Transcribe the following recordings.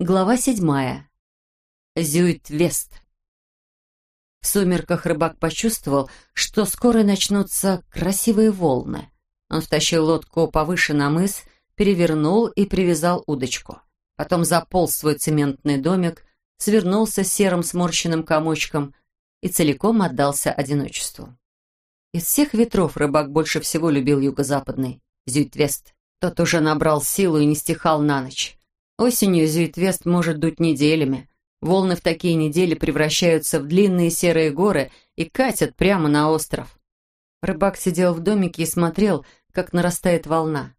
Глава седьмая. Зюит-Вест. В сумерках рыбак почувствовал, что скоро начнутся красивые волны. Он втащил лодку повыше на мыс, перевернул и привязал удочку. Потом заполз свой цементный домик, свернулся серым сморщенным комочком и целиком отдался одиночеству. Из всех ветров рыбак больше всего любил юго-западный, Зюит-Вест. Тот уже набрал силу и не стихал на ночь. Осенью Зюитвест может дуть неделями. Волны в такие недели превращаются в длинные серые горы и катят прямо на остров. Рыбак сидел в домике и смотрел, как нарастает волна.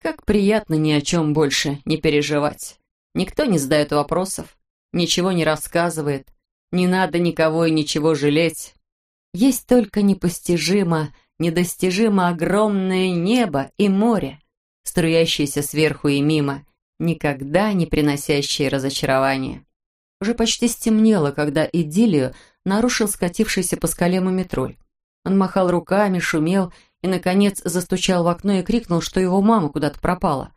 Как приятно ни о чем больше не переживать. Никто не задает вопросов, ничего не рассказывает. Не надо никого и ничего жалеть. Есть только непостижимо, недостижимо огромное небо и море, струящееся сверху и мимо, никогда не приносящие разочарования. Уже почти стемнело, когда идиллию нарушил скатившийся по скале мумитроль. Он махал руками, шумел и, наконец, застучал в окно и крикнул, что его мама куда-то пропала.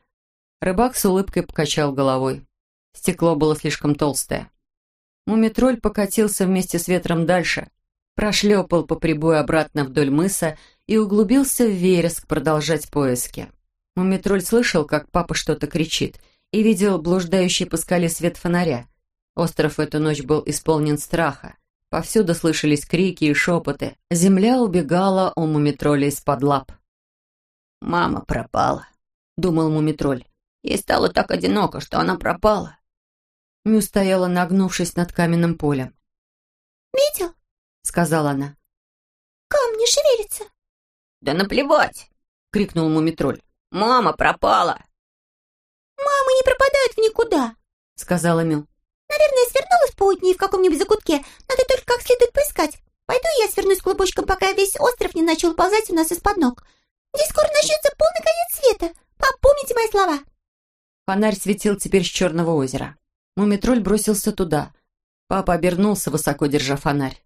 Рыбак с улыбкой покачал головой. Стекло было слишком толстое. Мумитроль покатился вместе с ветром дальше, прошлепал по прибою обратно вдоль мыса и углубился в вереск продолжать поиски. Мумитроль слышал, как папа что-то кричит — и видел блуждающий по скале свет фонаря. Остров эту ночь был исполнен страха. Повсюду слышались крики и шепоты. Земля убегала у мумитроля из-под лап. «Мама пропала», — думал мумитроль. «Ей стало так одиноко, что она пропала». Мю стояла, нагнувшись над каменным полем. «Видел?» — сказала она. «Камни шевелятся». «Да наплевать!» — крикнул мумитроль. «Мама пропала!» «Мамы не пропадают в никуда», — сказала Мю. «Наверное, свернулась поудней в каком-нибудь закутке. Надо только как следует поискать. Пойду я свернусь клубочком, пока весь остров не начал ползать у нас из-под ног. Здесь скоро начнется полный конец света. Попомните мои слова». Фонарь светил теперь с Черного озера. Мумитроль бросился туда. Папа обернулся, высоко держа фонарь.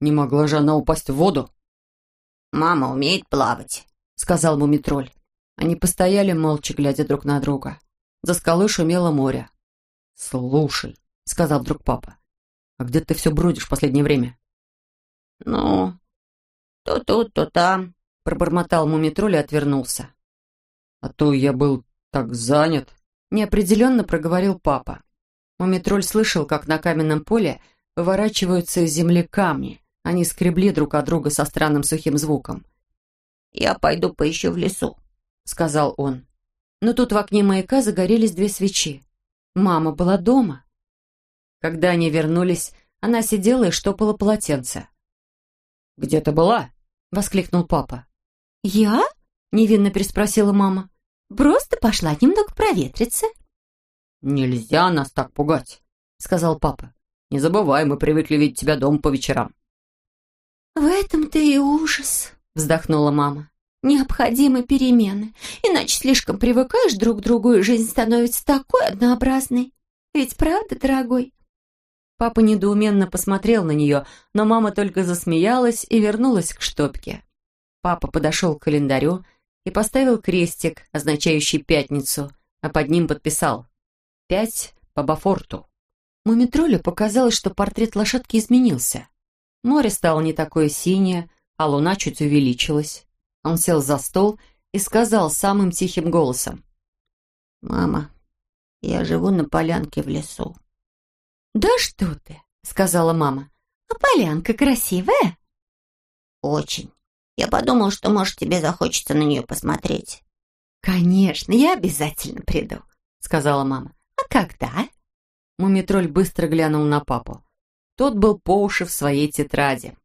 «Не могла же она упасть в воду?» «Мама умеет плавать», — сказал Мумитроль. Они постояли молча, глядя друг на друга. За скалой шумело море. «Слушай», — сказал вдруг папа, — «а где ты все бродишь в последнее время?» «Ну, то тут, то там», — пробормотал мумитроль и отвернулся. «А то я был так занят», — неопределенно проговорил папа. Мумитроль слышал, как на каменном поле выворачиваются из земли камни. Они скребли друг от друга со странным сухим звуком. «Я пойду поищу в лесу», — сказал он. Но тут в окне маяка загорелись две свечи. Мама была дома. Когда они вернулись, она сидела и штопала полотенце. «Где ты была?» — воскликнул папа. «Я?» — невинно переспросила мама. «Просто пошла немного проветриться». «Нельзя нас так пугать», — сказал папа. «Не забывай, мы привыкли видеть тебя дома по вечерам». «В этом-то и ужас», — вздохнула мама необходимы перемены, иначе слишком привыкаешь друг к другу, и жизнь становится такой однообразной. Ведь правда, дорогой?» Папа недоуменно посмотрел на нее, но мама только засмеялась и вернулась к штопке. Папа подошел к календарю и поставил крестик, означающий пятницу, а под ним подписал «Пять по Бафорту». Мумитролю показалось, что портрет лошадки изменился. Море стало не такое синее, а луна чуть увеличилась. Он сел за стол и сказал самым тихим голосом. «Мама, я живу на полянке в лесу». «Да что ты!» — сказала мама. «А полянка красивая?» «Очень. Я подумал, что, может, тебе захочется на нее посмотреть». «Конечно, я обязательно приду», — сказала мама. «А когда?» Мумитроль быстро глянул на папу. Тот был по уши в своей тетради.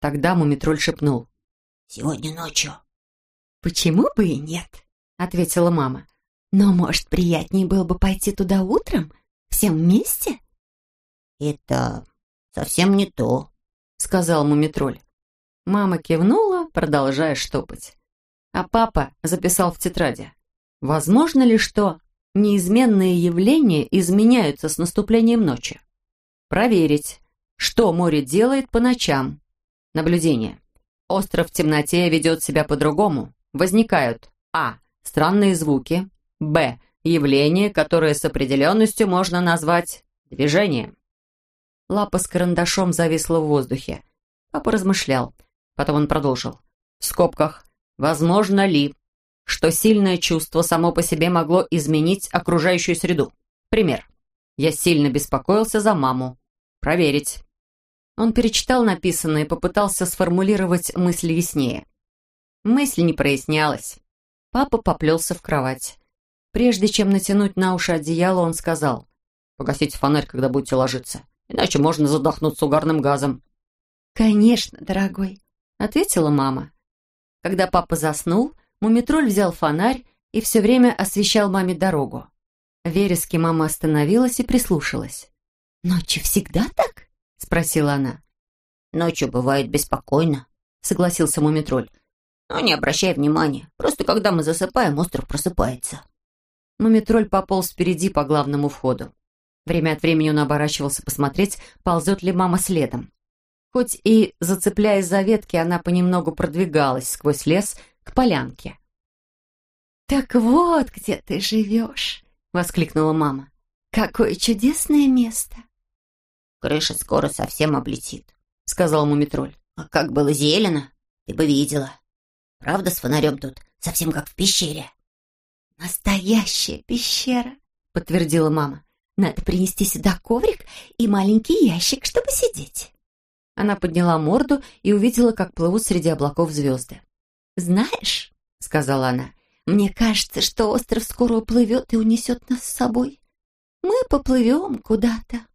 Тогда Мумитроль шепнул. Сегодня ночью». «Почему бы и нет?» — ответила мама. «Но, может, приятнее было бы пойти туда утром? Всем вместе?» «Это совсем не то», — сказал мумитроль. Мама кивнула, продолжая штопать. А папа записал в тетради. «Возможно ли, что неизменные явления изменяются с наступлением ночи? Проверить, что море делает по ночам. Наблюдение. Остров в темноте ведет себя по-другому. Возникают а. Странные звуки. б. явление, которое с определенностью можно назвать движением. Лапа с карандашом зависла в воздухе. Папа размышлял. Потом он продолжил. В скобках. Возможно ли, что сильное чувство само по себе могло изменить окружающую среду? Пример. Я сильно беспокоился за маму. Проверить. Он перечитал написанное и попытался сформулировать мысль яснее. Мысль не прояснялась. Папа поплелся в кровать. Прежде чем натянуть на уши одеяло, он сказал, «Погасите фонарь, когда будете ложиться, иначе можно задохнуться угарным газом». «Конечно, дорогой», — ответила мама. Когда папа заснул, Мумитроль взял фонарь и все время освещал маме дорогу. Вереске мама остановилась и прислушалась. «Ночью всегда так?» — спросила она. «Ночью бывает беспокойно», — согласился Мумитроль. «Но не обращай внимания. Просто когда мы засыпаем, остров просыпается». Мумитроль пополз впереди по главному входу. Время от времени он оборачивался посмотреть, ползет ли мама следом. Хоть и, зацепляясь за ветки, она понемногу продвигалась сквозь лес к полянке. «Так вот, где ты живешь!» — воскликнула мама. «Какое чудесное место!» «Крыша скоро совсем облетит», — сказал Мумитроль. «А как было зелено, ты бы видела. Правда, с фонарем тут совсем как в пещере?» «Настоящая пещера», — подтвердила мама. «Надо принести сюда коврик и маленький ящик, чтобы сидеть». Она подняла морду и увидела, как плывут среди облаков звезды. «Знаешь», — сказала она, — «мне кажется, что остров скоро уплывет и унесет нас с собой. Мы поплывем куда-то».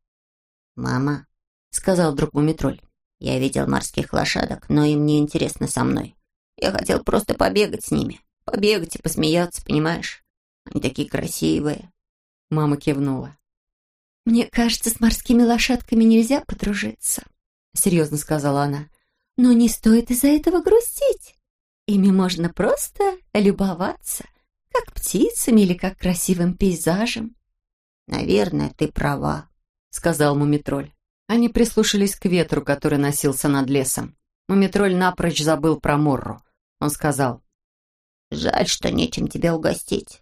«Мама», — сказал друг Мумитроль, — «я видел морских лошадок, но им не интересно со мной. Я хотел просто побегать с ними, побегать и посмеяться, понимаешь? Они такие красивые». Мама кивнула. «Мне кажется, с морскими лошадками нельзя подружиться», серьезно сказала она. «Но не стоит из-за этого грустить. Ими можно просто любоваться, как птицами или как красивым пейзажем». «Наверное, ты права», — сказал Мумитроль. Они прислушались к ветру, который носился над лесом. Мумитроль напрочь забыл про Морру. Он сказал, «Жаль, что нечем тебя угостить».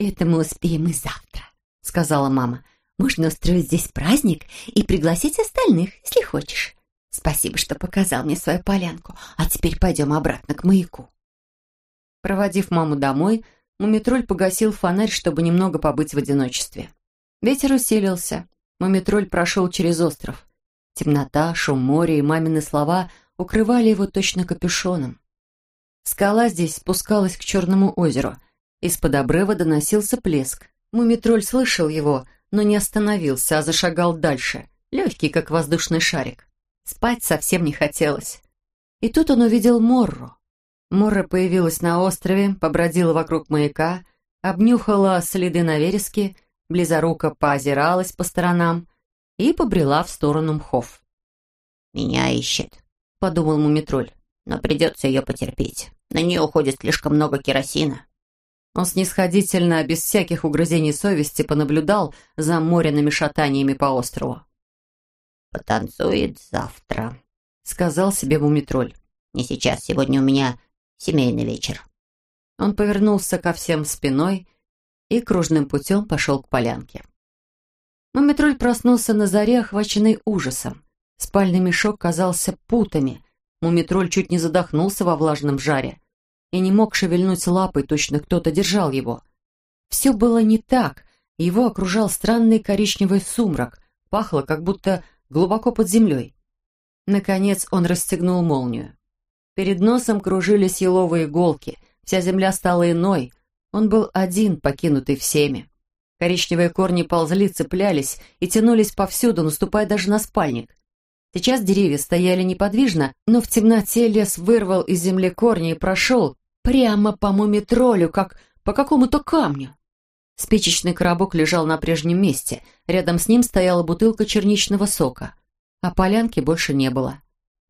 «Это мы успеем и завтра», — сказала мама. Можно устроить здесь праздник и пригласить остальных, если хочешь. Спасибо, что показал мне свою полянку. А теперь пойдем обратно к маяку». Проводив маму домой, Мумитроль погасил фонарь, чтобы немного побыть в одиночестве. Ветер усилился. Мумитроль прошел через остров. Темнота, шум моря и мамины слова укрывали его точно капюшоном. Скала здесь спускалась к Черному озеру. Из-под обрыва доносился плеск. Мумитроль слышал его, но не остановился, а зашагал дальше, легкий, как воздушный шарик. Спать совсем не хотелось. И тут он увидел Морру. Морра появилась на острове, побродила вокруг маяка, обнюхала следы на вереске, близоруко поозиралась по сторонам и побрела в сторону мхов. «Меня ищет», — подумал Мумитроль, — «но придется ее потерпеть. На нее уходит слишком много керосина». Он снисходительно, без всяких угрызений совести, понаблюдал за моренными шатаниями по острову. «Потанцует завтра», — сказал себе Мумитроль. «Не сейчас, сегодня у меня семейный вечер». Он повернулся ко всем спиной и кружным путем пошел к полянке. Мумитроль проснулся на заре, охваченный ужасом. Спальный мешок казался путами. Мумитроль чуть не задохнулся во влажном жаре и не мог шевельнуть лапой, точно кто-то держал его. Все было не так, его окружал странный коричневый сумрак, пахло, как будто глубоко под землей. Наконец он расстегнул молнию. Перед носом кружились еловые иголки, вся земля стала иной, он был один, покинутый всеми. Коричневые корни ползли, цеплялись и тянулись повсюду, наступая даже на спальник. Сейчас деревья стояли неподвижно, но в темноте лес вырвал из земли корни и прошел, Прямо по мумитролю, как по какому-то камню. Спичечный коробок лежал на прежнем месте. Рядом с ним стояла бутылка черничного сока. А полянки больше не было.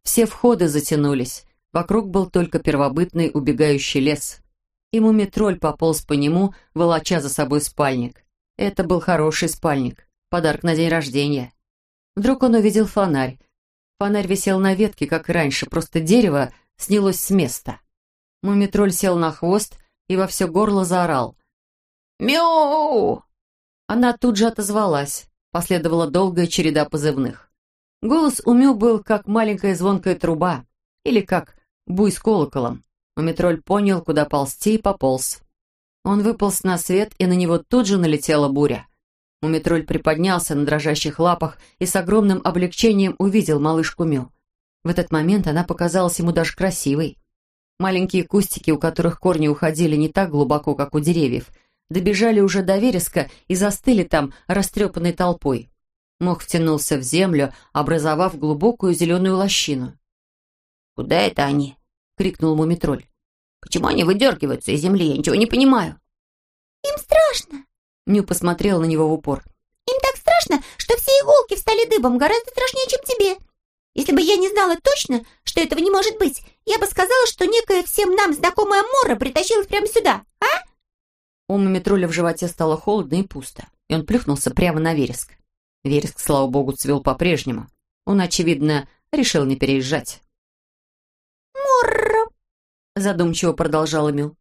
Все входы затянулись. Вокруг был только первобытный убегающий лес. И мумитроль пополз по нему, волоча за собой спальник. Это был хороший спальник. Подарок на день рождения. Вдруг он увидел фонарь. Фонарь висел на ветке, как и раньше, просто дерево снялось с места. Мумитроль сел на хвост и во все горло заорал. «Мяу!» Она тут же отозвалась. Последовала долгая череда позывных. Голос у Мю был как маленькая звонкая труба, или как буй с колоколом. Мумитроль понял, куда ползти, и пополз. Он выполз на свет, и на него тут же налетела буря. Мумитроль приподнялся на дрожащих лапах и с огромным облегчением увидел малышку Мю. В этот момент она показалась ему даже красивой. Маленькие кустики, у которых корни уходили не так глубоко, как у деревьев, добежали уже до вереска и застыли там растрепанной толпой. Мох втянулся в землю, образовав глубокую зеленую лощину. «Куда это они?» — крикнул Мумитроль. «Почему они выдергиваются из земли? Я ничего не понимаю». «Им страшно!» Мю посмотрел на него в упор. «Им так страшно, что все иголки встали дыбом гораздо страшнее, чем тебе. Если бы я не знала точно, что этого не может быть, я бы сказала, что некая всем нам знакомая Мора притащилась прямо сюда, а?» У Мумитроля в животе стало холодно и пусто, и он плюхнулся прямо на вереск. Вереск, слава богу, цвел по-прежнему. Он, очевидно, решил не переезжать. «Морра!» — задумчиво продолжала Мю.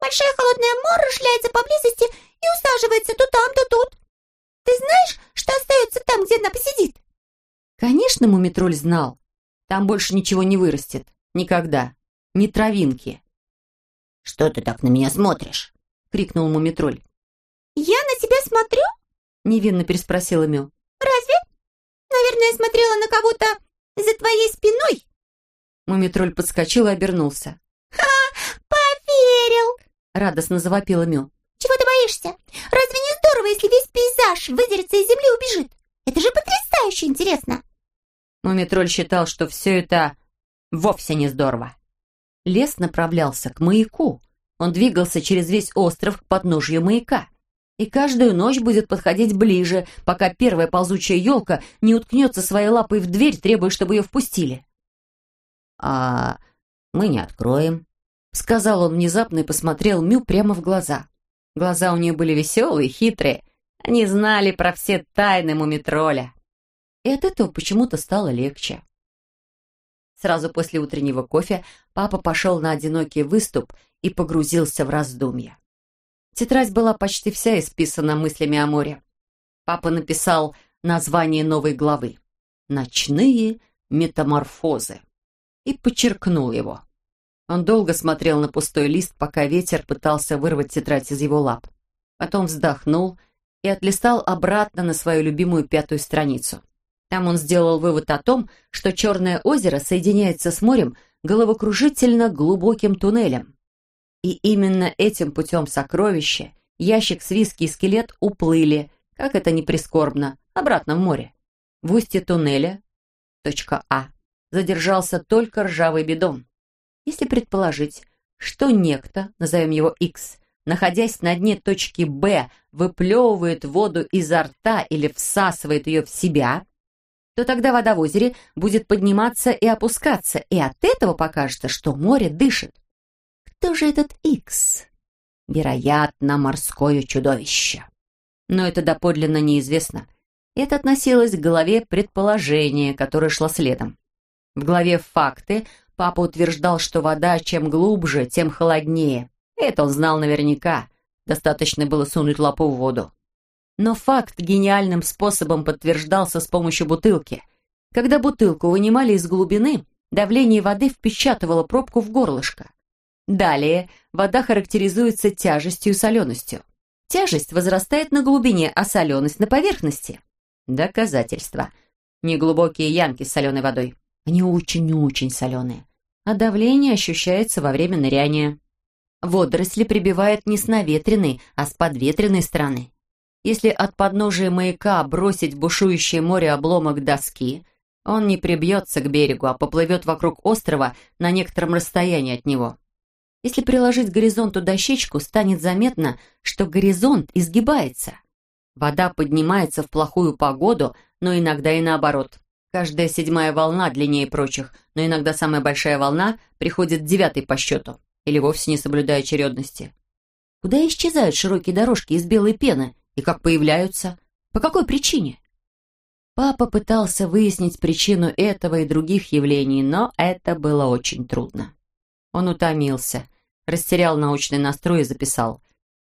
«Большая холодная морра шляется поблизости и усаживается то там, то тут. Ты знаешь, что остается там, где она посидит?» Конечно, Мумитроль знал. Там больше ничего не вырастет. Никогда. Ни травинки. «Что ты так на меня смотришь?» — крикнул Мумитроль. «Я на тебя смотрю?» — невинно переспросила Мю. «Разве? Наверное, я смотрела на кого-то за твоей спиной». Мумитроль подскочил и обернулся. «Ха! Поверил!» — радостно завопила Мю. «Чего ты боишься? Разве не здорово, если весь пейзаж выдерется из земли и убежит? Это же потрясающе интересно!» Мумитроль считал, что все это вовсе не здорово. Лес направлялся к маяку. Он двигался через весь остров к подножью маяка. И каждую ночь будет подходить ближе, пока первая ползучая елка не уткнется своей лапой в дверь, требуя, чтобы ее впустили. «А мы не откроем», — сказал он внезапно и посмотрел Мю прямо в глаза. Глаза у нее были веселые, хитрые. Они знали про все тайны Мумитроля. И от этого почему-то стало легче. Сразу после утреннего кофе папа пошел на одинокий выступ и погрузился в раздумья. Тетрадь была почти вся исписана мыслями о море. Папа написал название новой главы «Ночные метаморфозы» и подчеркнул его. Он долго смотрел на пустой лист, пока ветер пытался вырвать тетрадь из его лап. Потом вздохнул и отлистал обратно на свою любимую пятую страницу. Там он сделал вывод о том, что Черное озеро соединяется с морем головокружительно глубоким туннелем. И именно этим путем сокровища, ящик с виски и скелет уплыли, как это ни прискорбно, обратно в море. В устье туннеля, точка А, задержался только ржавый бидон. Если предположить, что некто, назовем его X, находясь на дне точки Б, выплевывает воду изо рта или всасывает ее в себя, то тогда вода в озере будет подниматься и опускаться, и от этого покажется, что море дышит. Кто же этот Икс? Вероятно, морское чудовище. Но это доподлинно неизвестно. Это относилось к главе предположения, которая шла следом. В главе «Факты» папа утверждал, что вода чем глубже, тем холоднее. Это он знал наверняка. Достаточно было сунуть лапу в воду. Но факт гениальным способом подтверждался с помощью бутылки. Когда бутылку вынимали из глубины, давление воды впечатывало пробку в горлышко. Далее вода характеризуется тяжестью и соленостью. Тяжесть возрастает на глубине, а соленость на поверхности. Доказательства. Неглубокие ямки с соленой водой. Они очень-очень соленые. А давление ощущается во время ныряния. Водоросли прибивают не с наветренной, а с подветренной стороны. Если от подножия маяка бросить в бушующее море обломок доски, он не прибьется к берегу, а поплывет вокруг острова на некотором расстоянии от него. Если приложить к горизонту дощечку, станет заметно, что горизонт изгибается. Вода поднимается в плохую погоду, но иногда и наоборот. Каждая седьмая волна длиннее прочих, но иногда самая большая волна приходит девятой по счету, или вовсе не соблюдая очередности. Куда исчезают широкие дорожки из белой пены, и как появляются? По какой причине? Папа пытался выяснить причину этого и других явлений, но это было очень трудно. Он утомился, растерял научный настрой и записал.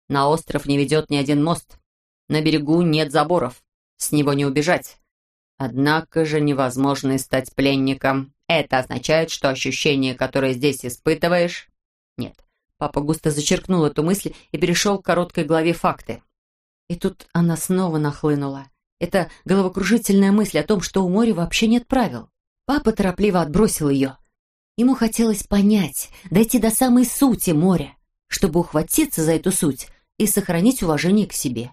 На остров не ведет ни один мост. На берегу нет заборов. С него не убежать. Однако же невозможно стать пленником. Это означает, что ощущение, которое здесь испытываешь... Нет. Папа густо зачеркнул эту мысль и перешел к короткой главе факты. И тут она снова нахлынула. Это головокружительная мысль о том, что у моря вообще нет правил. Папа торопливо отбросил ее. Ему хотелось понять, дойти до самой сути моря, чтобы ухватиться за эту суть и сохранить уважение к себе.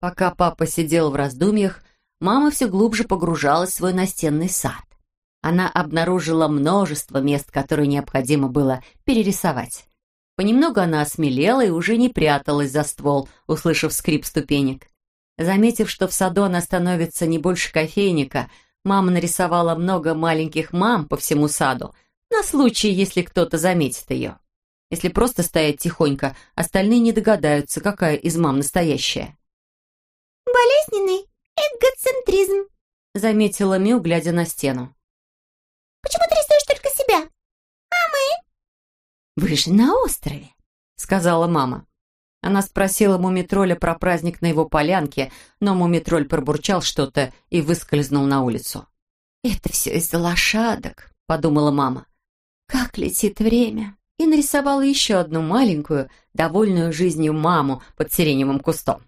Пока папа сидел в раздумьях, мама все глубже погружалась в свой настенный сад. Она обнаружила множество мест, которые необходимо было перерисовать. Понемногу она осмелела и уже не пряталась за ствол, услышав скрип ступенек. Заметив, что в саду она становится не больше кофейника, мама нарисовала много маленьких мам по всему саду, на случай, если кто-то заметит ее. Если просто стоять тихонько, остальные не догадаются, какая из мам настоящая. «Болезненный эгоцентризм», — заметила Мю, глядя на стену. «Почему ты рисуешь только себя? А мы?» «Вы же на острове», — сказала мама. Она спросила Мумитроля про праздник на его полянке, но Мумитроль пробурчал что-то и выскользнул на улицу. «Это все из-за лошадок», — подумала мама. «Как летит время!» И нарисовала еще одну маленькую, довольную жизнью маму под сиреневым кустом.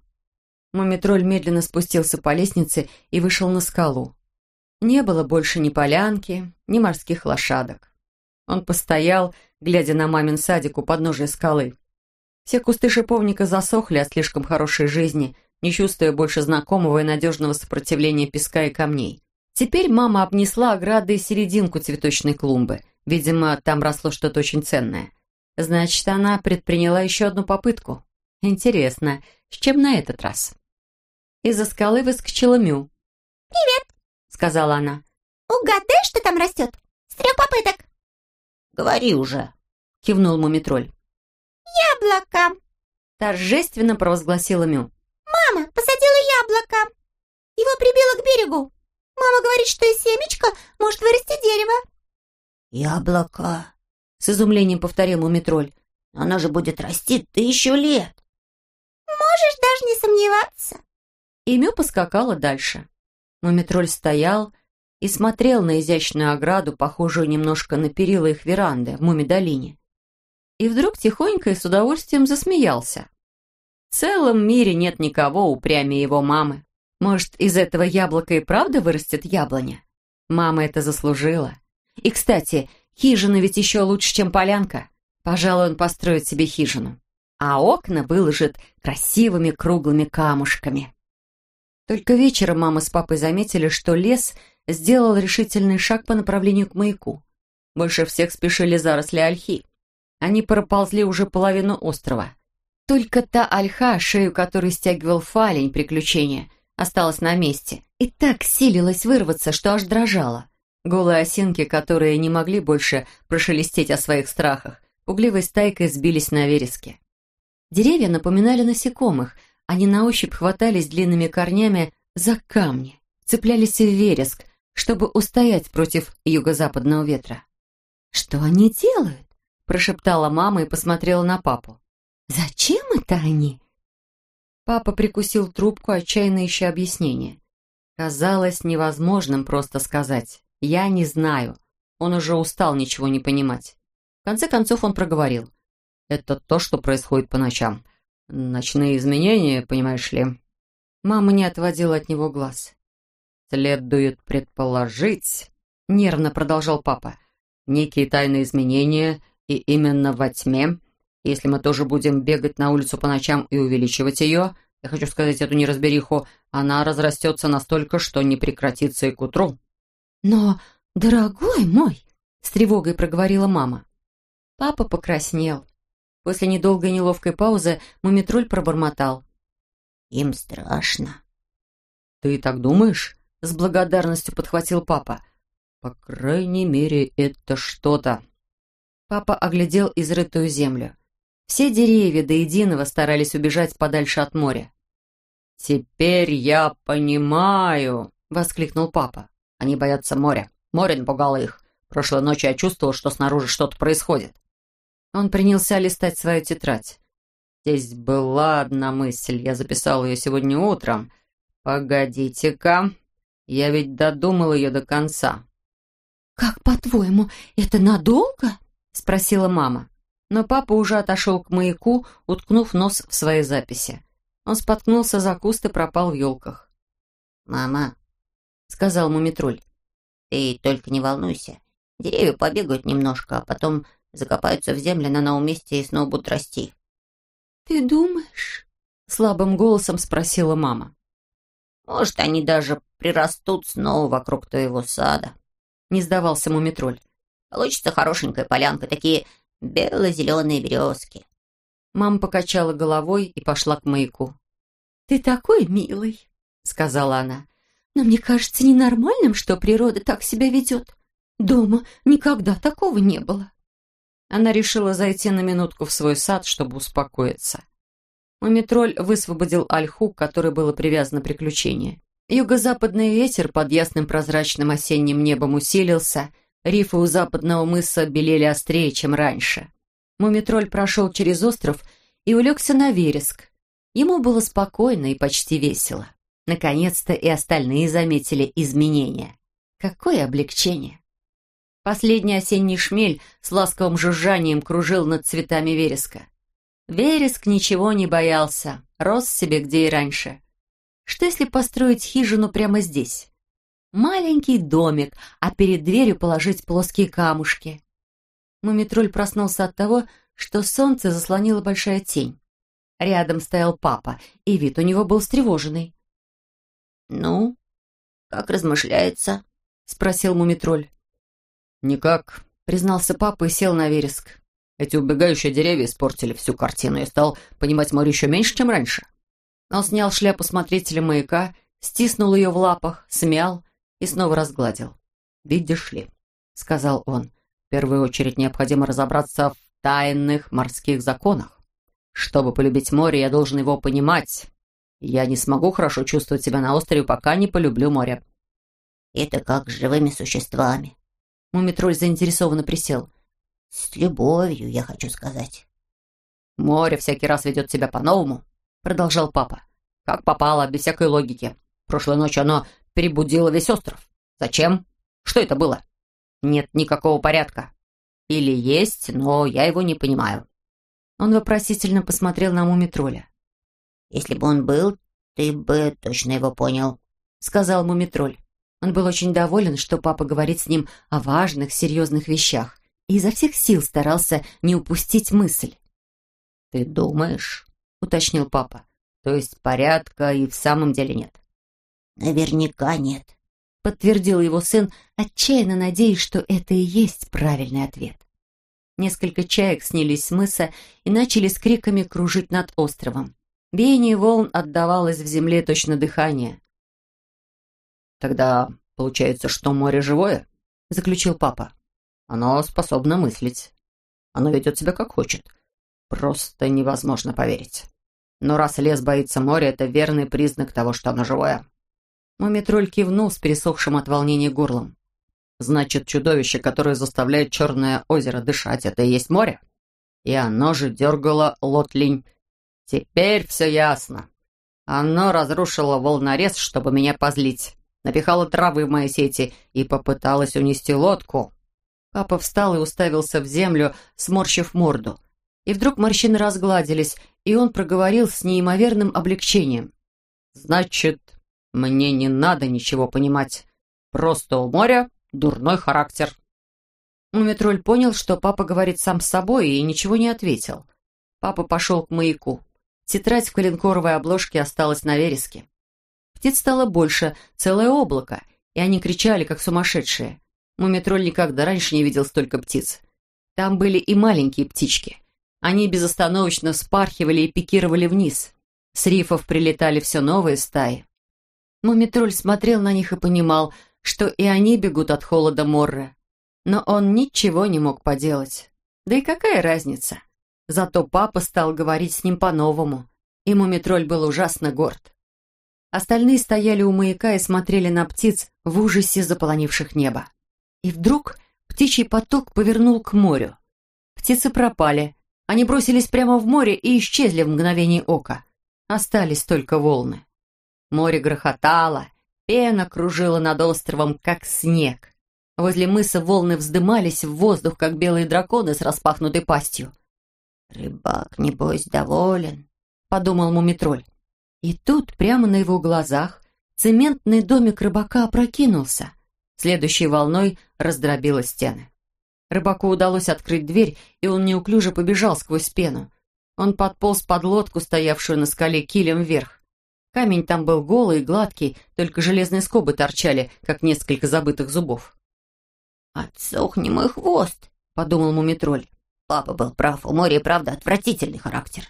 Мумитроль медленно спустился по лестнице и вышел на скалу. Не было больше ни полянки, ни морских лошадок. Он постоял, глядя на мамин садик у подножия скалы. Все кусты шиповника засохли от слишком хорошей жизни, не чувствуя больше знакомого и надежного сопротивления песка и камней. Теперь мама обнесла оградой серединку цветочной клумбы. Видимо, там росло что-то очень ценное. Значит, она предприняла еще одну попытку. Интересно, с чем на этот раз? Из-за скалы выскочила Мю. «Привет», — сказала она. «Угадай, что там растет? С трех попыток». «Говори уже», — кивнул Мумитроль. «Яблоко!» Торжественно провозгласила Мю. «Мама посадила яблоко. Его прибило к берегу. Мама говорит, что из семечка может вырасти дерево». «Яблоко!» С изумлением повторил Мумитроль. «Оно же будет расти тысячу лет!» «Можешь даже не сомневаться!» И Мю поскакала дальше. Мумитроль стоял и смотрел на изящную ограду, похожую немножко на перила их веранды в Мумидолине и вдруг тихонько и с удовольствием засмеялся. В целом мире нет никого упрямее его мамы. Может, из этого яблока и правда вырастет яблоня? Мама это заслужила. И, кстати, хижина ведь еще лучше, чем полянка. Пожалуй, он построит себе хижину. А окна выложит красивыми круглыми камушками. Только вечером мама с папой заметили, что лес сделал решительный шаг по направлению к маяку. Больше всех спешили заросли ольхи. Они проползли уже половину острова. Только та ольха, шею которой стягивал фалень приключения, осталась на месте. И так силилась вырваться, что аж дрожала. Голые осинки, которые не могли больше прошелестеть о своих страхах, пугливой стайкой сбились на вереске. Деревья напоминали насекомых, они на ощупь хватались длинными корнями за камни, цеплялись в вереск, чтобы устоять против юго-западного ветра. Что они делают? прошептала мама и посмотрела на папу. «Зачем это они?» Папа прикусил трубку, отчаянно ища объяснение. Казалось невозможным просто сказать «я не знаю». Он уже устал ничего не понимать. В конце концов он проговорил. «Это то, что происходит по ночам. Ночные изменения, понимаешь ли». Мама не отводила от него глаз. «Следует предположить», — нервно продолжал папа, «некие тайные изменения и именно во тьме, если мы тоже будем бегать на улицу по ночам и увеличивать ее, я хочу сказать эту неразбериху, она разрастется настолько, что не прекратится и к утру. «Но, дорогой мой!» — с тревогой проговорила мама. Папа покраснел. После недолгой неловкой паузы мумитроль пробормотал. «Им страшно». «Ты так думаешь?» — с благодарностью подхватил папа. «По крайней мере, это что-то». Папа оглядел изрытую землю. Все деревья до единого старались убежать подальше от моря. «Теперь я понимаю!» — воскликнул папа. «Они боятся моря. Море напугало их. Прошлой ночью я чувствовал, что снаружи что-то происходит». Он принялся листать свою тетрадь. здесь была одна мысль. Я записал ее сегодня утром. Погодите-ка, я ведь додумал ее до конца». «Как, по-твоему, это надолго?» — спросила мама. Но папа уже отошел к маяку, уткнув нос в свои записи. Он споткнулся за куст и пропал в елках. «Мама», — сказал Мумитроль, — «ты только не волнуйся. Деревья побегают немножко, а потом закопаются в землю на новом месте и снова будут расти». «Ты думаешь?» — слабым голосом спросила мама. «Может, они даже прирастут снова вокруг твоего сада», — не сдавался Мумитроль. «Получится хорошенькая полянка, такие бело-зеленые березки». Мама покачала головой и пошла к маяку. «Ты такой милый», — сказала она. «Но мне кажется ненормальным, что природа так себя ведет. Дома никогда такого не было». Она решила зайти на минутку в свой сад, чтобы успокоиться. Мумитроль высвободил ольху, к которой было привязано приключение. Юго-западный ветер под ясным прозрачным осенним небом усилился, рифы у западного мыса белели острее, чем раньше. Мумитроль прошел через остров и улегся на вереск. Ему было спокойно и почти весело. Наконец-то и остальные заметили изменения. Какое облегчение! Последний осенний шмель с ласковым жужжанием кружил над цветами вереска. Вереск ничего не боялся, рос себе где и раньше. Что если построить хижину прямо здесь? Маленький домик, а перед дверью положить плоские камушки. Мумитроль проснулся от того, что солнце заслонило большая тень. Рядом стоял папа, и вид у него был встревоженный. «Ну, как размышляется?» — спросил Мумитроль. «Никак», — признался папа и сел на вереск. Эти убегающие деревья испортили всю картину. Я стал понимать море еще меньше, чем раньше. Он снял шляпу смотрителя маяка, стиснул ее в лапах, смял и снова разгладил. «Видишь ли», — сказал он, — «в первую очередь необходимо разобраться в тайных морских законах. Чтобы полюбить море, я должен его понимать. Я не смогу хорошо чувствовать себя на острове, пока не полюблю море». «Это как с живыми существами», Мумитроль заинтересованно присел. «С любовью, я хочу сказать». «Море всякий раз ведет себя по-новому», — продолжал папа. «Как попало, без всякой логики. Прошлой ночью оно перебудило весь остров. Зачем? Что это было? Нет никакого порядка. Или есть, но я его не понимаю». Он вопросительно посмотрел на Мумитроля. «Если бы он был, ты бы точно его понял», — сказал Мумитроль. Он был очень доволен, что папа говорит с ним о важных, серьезных вещах, и изо всех сил старался не упустить мысль. «Ты думаешь?» — уточнил папа. «То есть порядка и в самом деле нет?» «Наверняка нет», — подтвердил его сын, отчаянно надеясь, что это и есть правильный ответ. Несколько чаек снялись с мыса и начали с криками кружить над островом. Биение волн отдавалось в земле точно дыхание. «Тогда получается, что море живое?» — заключил папа. «Оно способно мыслить. Оно ведет себя как хочет. Просто невозможно поверить. Но раз лес боится моря, это верный признак того, что оно живое». Мумитроль кивнул с пересохшим от волнения горлом. «Значит, чудовище, которое заставляет Черное озеро дышать, это и есть море? И оно же дергало лотлинь. Теперь все ясно. Оно разрушило волнорез, чтобы меня позлить напихала травы в мои сети и попыталась унести лодку. Папа встал и уставился в землю, сморщив морду. И вдруг морщины разгладились, и он проговорил с неимоверным облегчением. «Значит, мне не надо ничего понимать. Просто у моря дурной характер». Мумитроль понял, что папа говорит сам с собой, и ничего не ответил. Папа пошел к маяку. Тетрадь в коленкоровой обложке осталась на вереске. Птиц стало больше, целое облако, и они кричали, как сумасшедшие. Мумитроль никогда раньше не видел столько птиц. Там были и маленькие птички. Они безостановочно вспархивали и пикировали вниз. С рифов прилетали все новые стаи. Мумитроль смотрел на них и понимал, что и они бегут от холода Морре. Но он ничего не мог поделать. Да и какая разница? Зато папа стал говорить с ним по-новому, и Мумитроль был ужасно горд. Остальные стояли у маяка и смотрели на птиц в ужасе заполонивших небо. И вдруг птичий поток повернул к морю. Птицы пропали, Они бросились прямо в море и исчезли в мгновение ока. Остались только волны. Море грохотало, пена кружила над островом, как снег. Возле мыса волны вздымались в воздух, как белые драконы с распахнутой пастью. «Рыбак, небось, доволен», — подумал Мумитроль. И тут, прямо на его глазах, цементный домик рыбака опрокинулся. Следующей волной раздробило стены. Рыбаку удалось открыть дверь, и он неуклюже побежал сквозь пену. Он подполз под лодку, стоявшую на скале килем вверх. Камень там был голый и гладкий, только железные скобы торчали, как несколько забытых зубов. «Отсохни мой хвост», — подумал Мумитроль. Папа был прав, у моря правда отвратительный характер.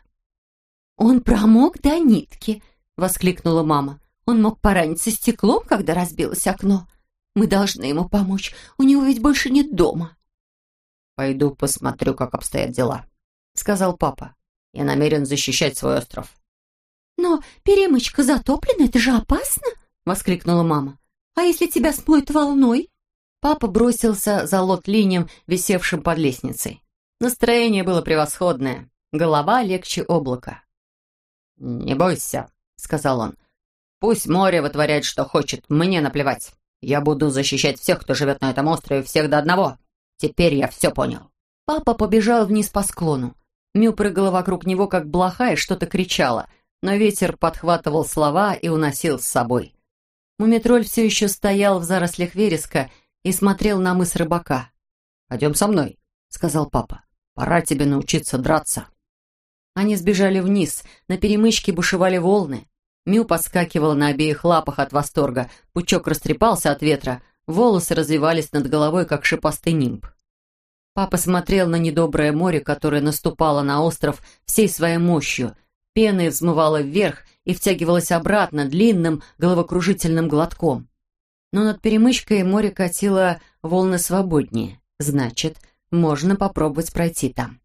«Он промок до нитки», — воскликнула мама. «Он мог пораниться стеклом, когда разбилось окно. Мы должны ему помочь, у него ведь больше нет дома». «Пойду посмотрю, как обстоят дела», — сказал папа. «Я намерен защищать свой остров». «Но перемычка затоплена, это же опасно!» — воскликнула мама. «А если тебя смоет волной?» Папа бросился за лот-линием, висевшим под лестницей. Настроение было превосходное, голова легче облака. «Не бойся», — сказал он. «Пусть море вытворяет, что хочет, мне наплевать. Я буду защищать всех, кто живет на этом острове, всех до одного. Теперь я все понял». Папа побежал вниз по склону. Мю прыгала вокруг него, как блоха, и что-то кричала — но ветер подхватывал слова и уносил с собой. Мумитроль все еще стоял в зарослях вереска и смотрел на мыс рыбака. «Пойдем со мной», — сказал папа. «Пора тебе научиться драться». Они сбежали вниз, на перемычке бушевали волны. Мю подскакивала на обеих лапах от восторга, пучок растрепался от ветра, волосы развивались над головой, как шипастый нимб. Папа смотрел на недоброе море, которое наступало на остров всей своей мощью — Пена взмывала вверх и втягивалась обратно длинным головокружительным глотком. Но над перемычкой море катило волны свободнее. Значит, можно попробовать пройти там.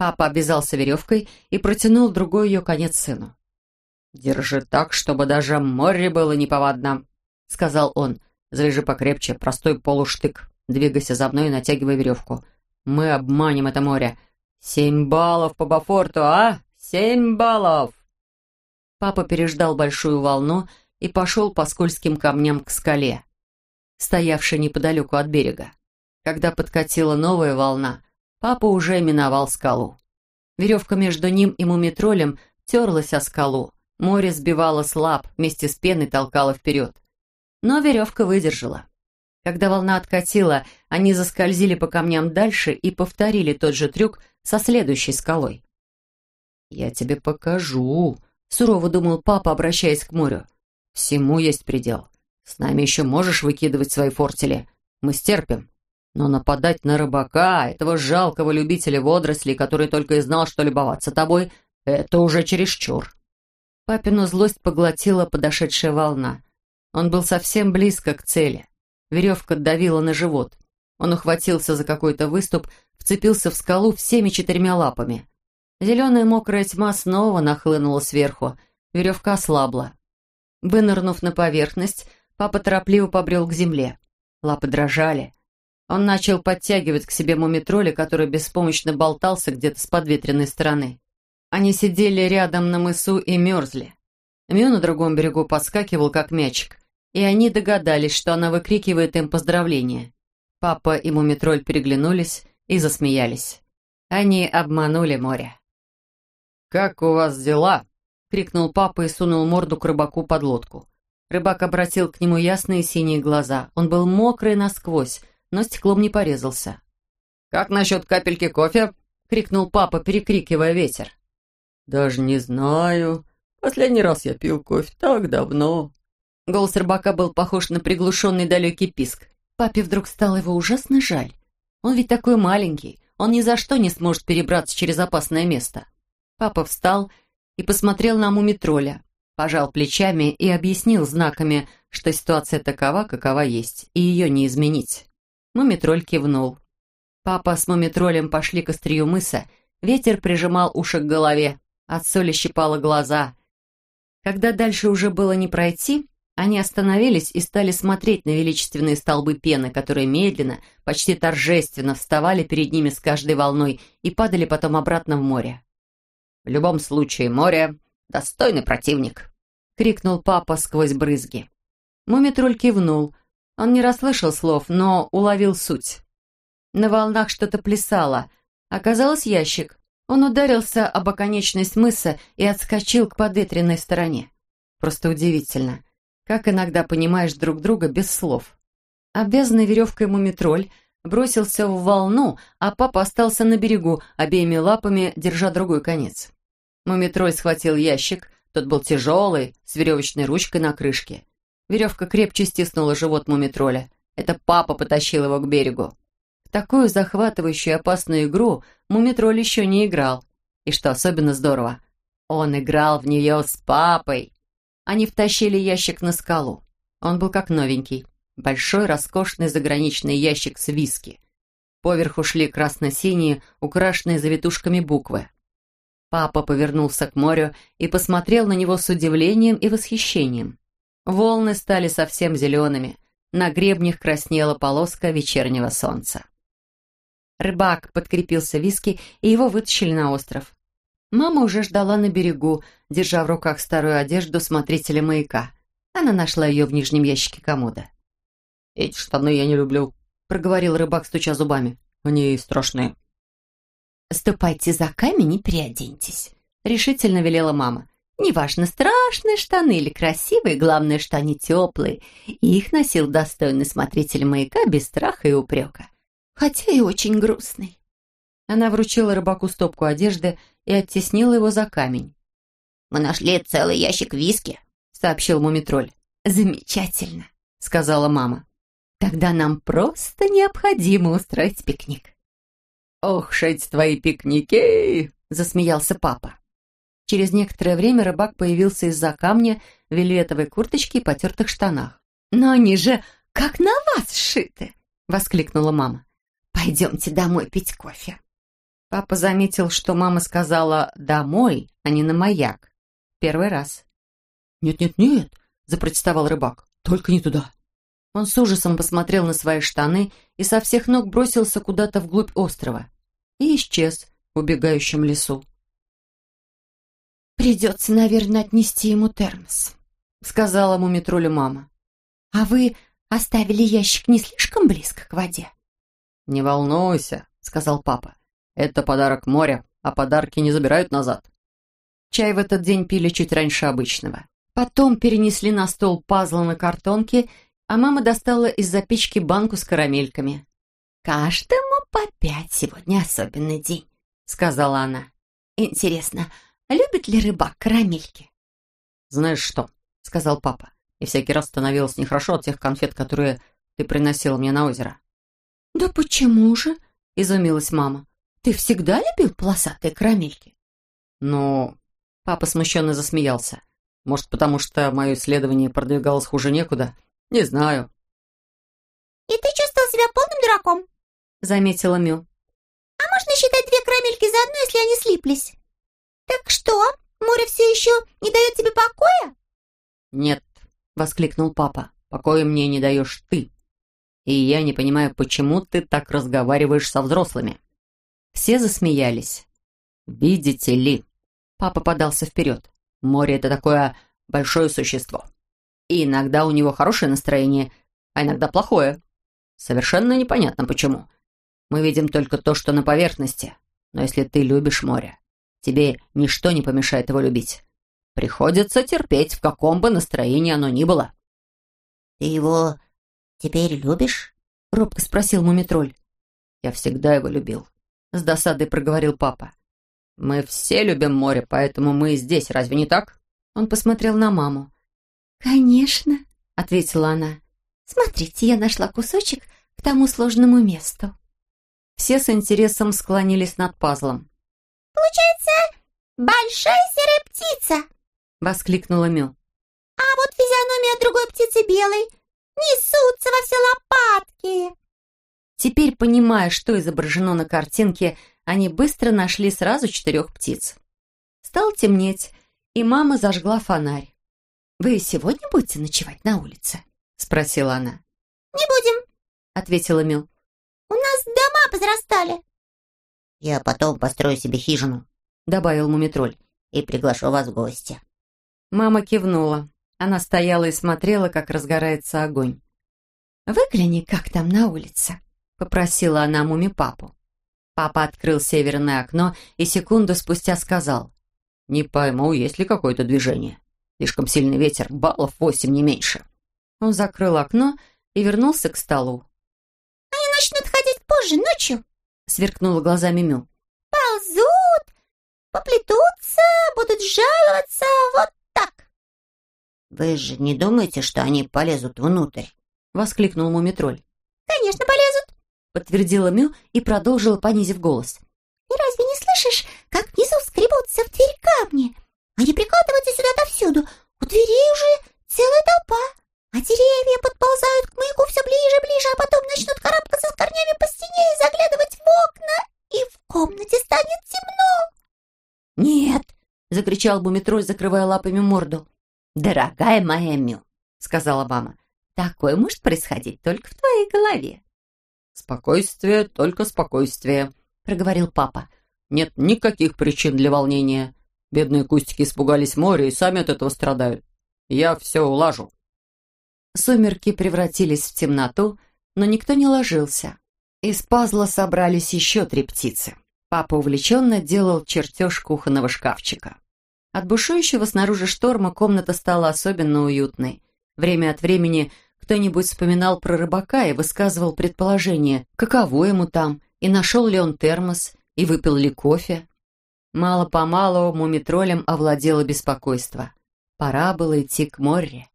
Папа обвязался веревкой и протянул другой ее конец сыну. «Держи так, чтобы даже море было неповадно», — сказал он. «Завяжи покрепче, простой полуштык. Двигайся за мной и натягивай веревку. Мы обманем это море. Семь баллов по Бафорту, а?» Семь баллов!» Папа переждал большую волну и пошел по скользким камням к скале, стоявшей неподалеку от берега. Когда подкатила новая волна, папа уже миновал скалу. Веревка между ним и мумитролем терлась о скалу. Море сбивало слаб, вместе с пеной толкало вперед. Но веревка выдержала. Когда волна откатила, они заскользили по камням дальше и повторили тот же трюк со следующей скалой. «Я тебе покажу», — сурово думал папа, обращаясь к морю. «Всему есть предел. С нами еще можешь выкидывать свои фортели. Мы стерпим. Но нападать на рыбака, этого жалкого любителя водорослей, который только и знал, что любоваться тобой, это уже чересчур». Папину злость поглотила подошедшая волна. Он был совсем близко к цели. Веревка давила на живот. Он ухватился за какой-то выступ, вцепился в скалу всеми четырьмя лапами. Зеленая мокрая тьма снова нахлынула сверху. Веревка ослабла. Вынырнув на поверхность, папа торопливо побрел к земле. Лапы дрожали. Он начал подтягивать к себе мумитроля, который беспомощно болтался где-то с подветренной стороны. Они сидели рядом на мысу и мерзли. Мю на другом берегу подскакивал, как мячик, и они догадались, что она выкрикивает им поздравления. Папа и мумитроль переглянулись и засмеялись. Они обманули море. «Как у вас дела?» — крикнул папа и сунул морду к рыбаку под лодку. Рыбак обратил к нему ясные синие глаза. Он был мокрый насквозь, но стеклом не порезался. «Как насчет капельки кофе?» — крикнул папа, перекрикивая ветер. «Даже не знаю. Последний раз я пил кофе так давно». Голос рыбака был похож на приглушенный далекий писк. Папе вдруг стало его ужасно жаль. Он ведь такой маленький, он ни за что не сможет перебраться через опасное место. Папа встал и посмотрел на мумитроля, пожал плечами и объяснил знаками, что ситуация такова, какова есть, и ее не изменить. Мумитроль кивнул. Папа с мумитролем пошли к острию мыса, ветер прижимал уши к голове, от соли щипало глаза. Когда дальше уже было не пройти, Они остановились и стали смотреть на величественные столбы пены, которые медленно, почти торжественно вставали перед ними с каждой волной и падали потом обратно в море. «В любом случае, море — достойный противник», — крикнул папа сквозь брызги. Мумитроль кивнул. Он не расслышал слов, но уловил суть. На волнах что-то плясало. Оказалось ящик. Он ударился об оконечность мыса и отскочил к подветренной стороне. Просто удивительно, как иногда понимаешь друг друга без слов. Обвязанный веревкой мумитроль бросился в волну, а папа остался на берегу, обеими лапами держа другой конец. Мумитроль схватил ящик, тот был тяжелый, с веревочной ручкой на крышке. Веревка крепче стиснула живот мумитроля. Это папа потащил его к берегу. В такую захватывающую опасную игру мумитроль еще не играл. И что особенно здорово, он играл в нее с папой. Они втащили ящик на скалу. Он был как новенький. Большой, роскошный заграничный ящик с виски. Поверху шли красно-синие, украшенные завитушками буквы. Папа повернулся к морю и посмотрел на него с удивлением и восхищением. Волны стали совсем зелеными. На гребнях краснела полоска вечернего солнца. Рыбак подкрепился виски, и его вытащили на остров. Мама уже ждала на берегу, держа в руках старую одежду смотрителя маяка. Она нашла ее в нижнем ящике комода. «Эти штаны я не люблю», — проговорил рыбак, стуча зубами. «Они страшные». «Ступайте за камень и переоденьтесь», — решительно велела мама. Неважно, страшные штаны или красивые, главное, что они теплые. И их носил достойный смотритель маяка без страха и упрека. Хотя и очень грустный. Она вручила рыбаку стопку одежды и оттеснила его за камень. «Мы нашли целый ящик виски», — сообщил Мумитроль. «Замечательно», — сказала мама. «Тогда нам просто необходимо устроить пикник». «Ох, шесть твои пикники!» — засмеялся папа. Через некоторое время рыбак появился из-за камня в вельветовой курточке и потертых штанах. «Но они же как на вас сшиты!» — воскликнула мама. «Пойдемте домой пить кофе». Папа заметил, что мама сказала «домой», а не «на маяк». Первый раз. «Нет-нет-нет», — запротестовал рыбак, — «только не туда». Он с ужасом посмотрел на свои штаны и со всех ног бросился куда-то вглубь острова и исчез в убегающем лесу. «Придется, наверное, отнести ему термос», — сказала мумитролю мама. «А вы оставили ящик не слишком близко к воде?» «Не волнуйся», — сказал папа. «Это подарок моря, а подарки не забирают назад». Чай в этот день пили чуть раньше обычного. Потом перенесли на стол пазл на картонке, а мама достала из-за печки банку с карамельками. «Каждому по пять сегодня особенный день», — сказала она. «Интересно, Любит ли рыбак карамельки?» «Знаешь что?» — сказал папа. И всякий раз становилось нехорошо от тех конфет, которые ты приносила мне на озеро. «Да почему же?» — изумилась мама. «Ты всегда любил полосатые карамельки?» «Ну...» — папа смущенно засмеялся. «Может, потому что мое исследование продвигалось хуже некуда? Не знаю». «И ты чувствовал себя полным дураком?» — заметила Мю. «А можно считать две карамельки заодно, если они слиплись?» «Так что, море все еще не дает тебе покоя?» «Нет», — воскликнул папа, — «покоя мне не даешь ты. И я не понимаю, почему ты так разговариваешь со взрослыми». Все засмеялись. «Видите ли?» Папа подался вперед. «Море — это такое большое существо. И иногда у него хорошее настроение, а иногда плохое. Совершенно непонятно почему. Мы видим только то, что на поверхности. Но если ты любишь море, Тебе ничто не помешает его любить. Приходится терпеть, в каком бы настроении оно ни было». «Ты его теперь любишь?» — робко спросил Мумитроль. «Я всегда его любил», — с досадой проговорил папа. «Мы все любим море, поэтому мы здесь, разве не так?» Он посмотрел на маму. «Конечно», — ответила она. «Смотрите, я нашла кусочек к тому сложному месту». Все с интересом склонились над пазлом. Получается, большая серая птица!» — воскликнула Мю. «А вот физиономия другой птицы белой. Несутся во все лопатки!» Теперь, понимая, что изображено на картинке, они быстро нашли сразу четырех птиц. Стало темнеть, и мама зажгла фонарь. «Вы сегодня будете ночевать на улице?» — спросила она. «Не будем», — ответила Мю. «У нас дома позарастали». «Я потом построю себе хижину», — добавил Мумитроль. «и приглашу вас в гости». Мама кивнула. Она стояла и смотрела, как разгорается огонь. «Выгляни, как там на улице», — попросила она муми-папу. Папа открыл северное окно и секунду спустя сказал. «Не пойму, есть ли какое-то движение. Слишком сильный ветер, баллов восемь, не меньше». Он закрыл окно и вернулся к столу. «Они начнут ходить позже, ночью», — сверкнула глазами Мю. «Ползут, поплетутся, будут жаловаться, вот так». «Вы же не думаете, что они полезут внутрь?» — воскликнул Мумитроль. «Конечно, полезут», — подтвердила Мю и продолжила, понизив голос. «И разве не слышишь, как внизу скребутся в дверь камни? Они прикатываются сюда отовсюду. У дверей уже целая толпа. А деревья подползают к маяку все ближе и ближе, а потом начнут карабкаться с корнями по стене и заглядывать в окна. И в комнате станет темно. «Нет!» — закричал Буметроль, закрывая лапами морду. «Дорогая моя Мю!» — сказала мама. «Такое может происходить только в твоей голове». «Спокойствие, только спокойствие», — проговорил папа. «Нет никаких причин для волнения. Бедные кустики испугались моря и сами от этого страдают. Я все улажу». Сумерки превратились в темноту, но никто не ложился. Из пазла собрались еще три птицы. Папа увлеченно делал чертеж кухонного шкафчика. От бушующего снаружи шторма комната стала особенно уютной. Время от времени кто-нибудь вспоминал про рыбака и высказывал предположение, каково ему там, и нашел ли он термос, и выпил ли кофе. Мало-помалу мумитролем овладело беспокойство. Пора было идти к море.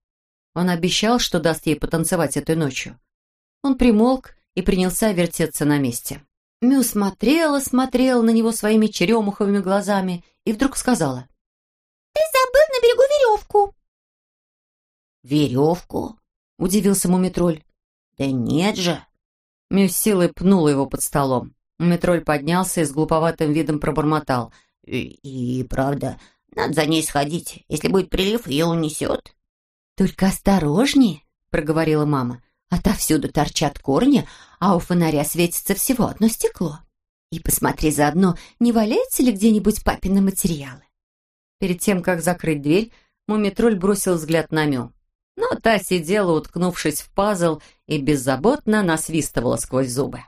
Он обещал, что даст ей потанцевать этой ночью. Он примолк и принялся вертеться на месте. Мю смотрела, смотрела на него своими черемуховыми глазами и вдруг сказала. «Ты забыл на берегу веревку». «Веревку?» — удивился Мумитроль. «Да нет же!» Мю силой пнула его под столом. Мумитроль поднялся и с глуповатым видом пробормотал. И, «И правда, надо за ней сходить. Если будет прилив, ее унесет». «Только осторожнее», — проговорила мама. «Отовсюду торчат корни, а у фонаря светится всего одно стекло. И посмотри заодно, не валяются ли где-нибудь папины материалы». Перед тем, как закрыть дверь, Мумитроль бросил взгляд на Мю. Но та сидела, уткнувшись в пазл, и беззаботно насвистывала сквозь зубы.